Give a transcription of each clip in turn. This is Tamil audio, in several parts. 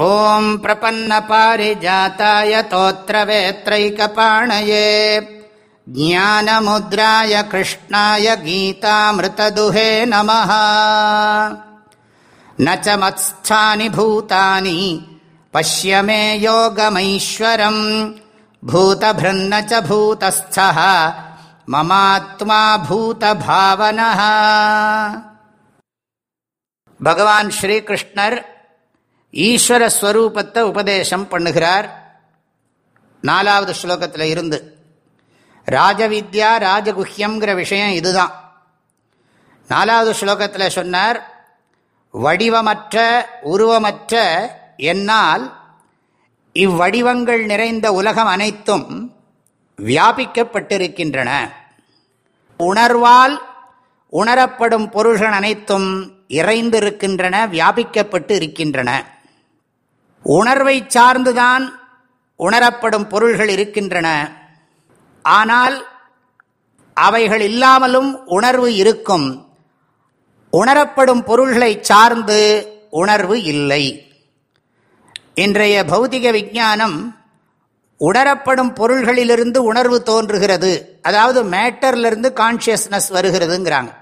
ॐ प्रपन्नपारिजाताय तोत्रवेत्रैकपाणये ज्ञानमुद्राय कृष्णाय गीतामृतदुहे नमः न च मत्स्थानि भूतानि पश्य मे योगमैश्वरम् भूतभृन्न च भूतस्थः ममात्मा भूतभावनः भगवान् श्रीकृष्णर् ஈஸ்வர ஸ்வரூபத்தை உபதேசம் பண்ணுகிறார். நாலாவது ஸ்லோகத்தில் இருந்து ராஜவித்யா ராஜகுஹ்யங்கிற விஷயம் இதுதான். நாலாவது ஸ்லோகத்தில் சொன்னார் வடிவமற்ற உருவமற்ற என்னால் இவ்வடிவங்கள் நிறைந்த உலகம் அனைத்தும் வியாபிக்கப்பட்டிருக்கின்றன. உணர்வால் உணரப்படும் பொருள்கள் அனைத்தும் இறைந்திருக்கின்றன வியாபிக்கப்பட்டு இருக்கின்றன. உணர்வை சார்ந்துதான் உணரப்படும் பொருள்கள் இருக்கின்றன. ஆனால் அவைகள் இல்லாமலும் உணர்வு இருக்கும். உணரப்படும் பொருள்களை சார்ந்து உணர்வு இல்லை. இன்றைய பௌதிக விஞ்ஞானம் உணரப்படும் பொருள்களிலிருந்து உணர்வு தோன்றுகிறது. அதாவது மேட்டர்லேருந்து கான்சியஸ்னஸ் வருகிறதுங்கிறாங்க.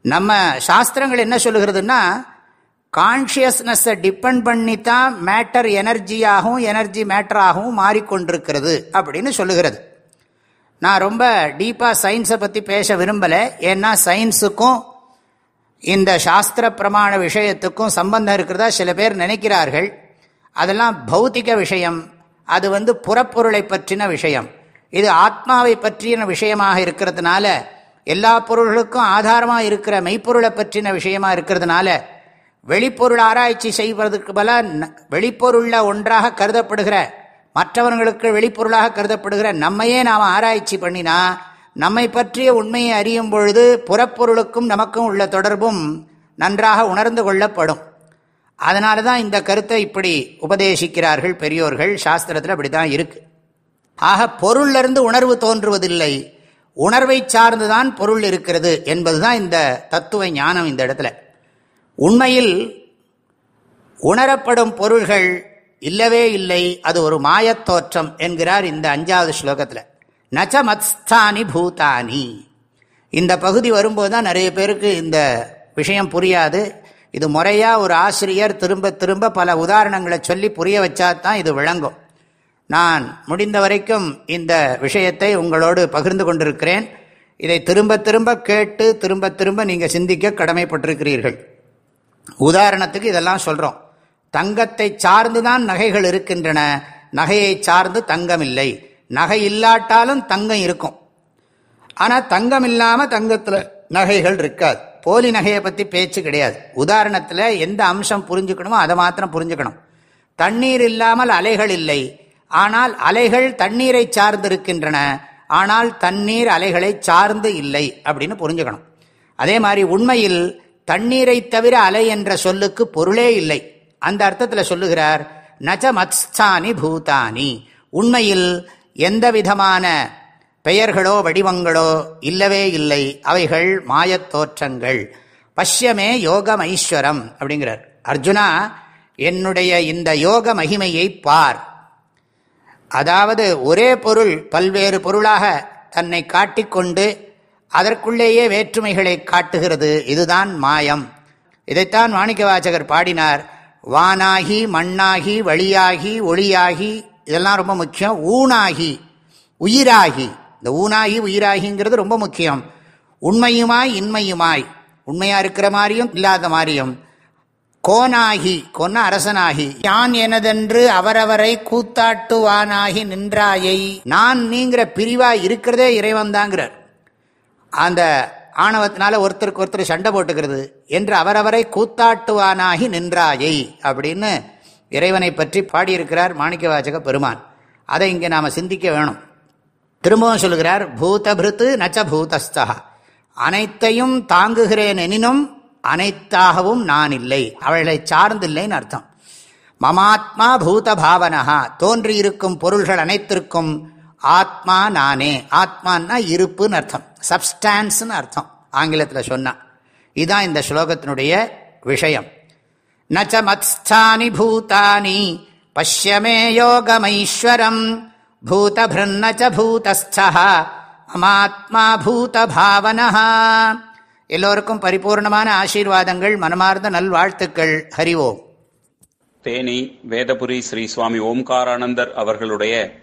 நம்ம சாஸ்திரங்கள் என்ன சொல்லுகிறதுன்னா கான்ஷியஸ்னஸை டிபெண்ட் பண்ணி தான் மேட்டர் எனர்ஜியாகவும் எனர்ஜி மேட்டராகவும் மாறிக்கொண்டிருக்கிறது அப்படின்னு சொல்லுகிறது. நான் ரொம்ப டீப்பாக சயின்ஸை பற்றி பேச விரும்பலை. ஏன்னா சயின்ஸுக்கும் இந்த சாஸ்திர பிரமாண விஷயத்துக்கும் சம்பந்தம் இருக்கிறதா சில பேர் நினைக்கிறார்கள். அதெல்லாம் பௌத்திக விஷயம். அது வந்து புறப்பொருளை பற்றின விஷயம். இது ஆத்மாவை பற்றின விஷயமாக இருக்கிறதுனால எல்லா பொருள்களுக்கும் ஆதாரமாக இருக்கிற மெய்ப்பொருளை பற்றின விஷயமா இருக்கிறதுனால வெளிப்பொருள் ஆராய்ச்சி செய்வதற்கு பல வெளிப்பொருளில் ஒன்றாக கருதப்படுகிற மற்றவர்களுக்கு வெளிப்பொருளாக கருதப்படுகிற நம்மையே நாம் ஆராய்ச்சி பண்ணினா நம்மை பற்றிய உண்மையை அறியும் பொழுது புறப்பொருளுக்கும் நமக்கும் உள்ள தொடர்பும் நன்றாக உணர்ந்து கொள்ளப்படும். அதனால தான் இந்த கருத்தை இப்படி உபதேசிக்கிறார்கள் பெரியோர்கள். சாஸ்திரத்தில் அப்படி தான் இருக்கு. ஆக பொருளிலிருந்து உணர்வு தோன்றுவதில்லை. உணர்வை சார்ந்துதான் பொருள் இருக்கிறது என்பதுதான் இந்த தத்துவ ஞானம் இந்த இடத்துல. உண்மையில் உணரப்படும் பொருள்கள் இல்லவே இல்லை அது ஒரு மாயத்தோற்றம் என்கிறார் இந்த அஞ்சாவது ஸ்லோகத்தில். நச்ச மத்ஸ்தானி பூதானி. இந்த பகுதி வரும்போது தான் நிறைய பேருக்கு இந்த விஷயம் புரியாது. இது முறையாக ஒரு ஆசிரியர் திரும்ப திரும்ப பல உதாரணங்களை சொல்லி புரிய வச்சா தான் இது விளங்கும். நான் முடிந்த வரைக்கும் இந்த விஷயத்தை உங்களோடு பகிர்ந்து கொண்டிருக்கிறேன். இதை திரும்ப திரும்ப கேட்டு திரும்ப திரும்ப நீங்கள் சிந்திக்க கடமைப்பட்டிருக்கிறீர்கள். உதாரணத்துக்கு இதெல்லாம் சொல்கிறோம் தங்கத்தை சார்ந்து தான் நகைகள் இருக்கின்றன. நகையை சார்ந்து தங்கம் இல்லை நகை இல்லாட்டாலும் தங்கம் இருக்கும். ஆனால் தங்கம் இல்லாமல் தங்கத்தில் நகைகள் இருக்காது. போலி நகையை பற்றி பேச்சு கிடையாது. உதாரணத்தில் எந்த அம்சம் புரிஞ்சுக்கணுமோ அதை மாத்திரம் புரிஞ்சுக்கணும். தண்ணீர் இல்லாமல் அலைகள் இல்லை. ஆனால் அலைகள் தண்ணீரை சார்ந்து இருக்கின்றன ஆனால் தண்ணீர் அலைகளை சார்ந்து இல்லை அப்படின்னு புரிஞ்சுக்கணும். அதே மாதிரி உண்மையில் தண்ணீரை தவிர அலை என்ற சொல்லுக்கு பொருளே இல்லை. அந்த அர்த்தத்தில் சொல்லுகிறார் நச்ச மத்ஸ்தானி பூதானி. உண்மையில் எந்த விதமான பெயர்களோ வடிவங்களோ இல்லவே இல்லை. அவைகள் மாயத் தோற்றங்கள். பஷ்யமே யோகம் ஐஸ்வரம் அப்படிங்கிறார். அர்ஜுனா என்னுடைய இந்த யோக மகிமையை பார். அதாவது ஒரே பொருள் பல்வேறு பொருளாக தன்னை காட்டிக்கொண்டு அதற்குள்ளேயே வேற்றுமைகளை காட்டுகிறது. இதுதான் மாயம். இதைத்தான் மாணிக்க வாசகர் பாடினார். வானாகி மண்ணாகி வழியாகி ஒளியாகி இதெல்லாம் ரொம்ப முக்கியம். ஊனாகி உயிராகி. இந்த ஊனாகி உயிராகிங்கிறது ரொம்ப முக்கியம். உண்மையுமாய் இன்மையுமாய். உண்மையாக இருக்கிற மாதிரியும் இல்லாத மாதிரியும். கோனாகி கொன்ன அரசனாகி. யான் எனதென்று அவரவரை கூத்தாட்டுவானாகி நின்றாயை. நான் நீங்கிற பிரிவாய் இருக்கிறதே இறைவன் தாங்கிறார். அந்த ஆணவத்தினால ஒருத்தருக்கு ஒருத்தர் சண்டை போட்டுக்கிறது என்று அவரவரை கூத்தாட்டுவானாகி நின்றாயை அப்படின்னு இறைவனை பற்றி பாடியிருக்கிறார் மாணிக்கவாச்சக பெருமான். அதை இங்கே நாம் சிந்திக்க வேணும். திரும்பவும் சொல்லுகிறார் பூதபிருத்து நச்ச பூதஸ்தா அனைத்தையும் தாங்குகிறேன் எனினும் அனைத்தாகவும் நான் இல்லை அவளை சார்ந்தில்லைன்னு அர்த்தம். மமாத்மா பூத பாவனகா தோன்றியிருக்கும் பொருள்கள் அனைத்திற்கும் ஆத்மா நானே. ஆத்மான்னா இருப்புன்னு அர்த்தம். சப்ஸ்டான்ஸ்னு அர்த்தம். ஆங்கிலத்தில் சொன்னான் இதுதான் இந்த ஸ்லோகத்தினுடைய விஷயம். நச்ச மத்ஸ்தானி பூதானி. பஷ்யமே யோகமைஸ்வரம். பூதபிருன்ன பூதஸ்தா அமாத்மா பூத பாவனா எல்லோருக்கும் பரிபூர்ணமான ஆசீர்வாதங்கள் மனமார்ந்த நல்வாழ்த்துக்கள். ஹரி ஓம். தேனி வேதபுரி ஸ்ரீ சுவாமி ஓம்காரானந்தர் அவர்களுடைய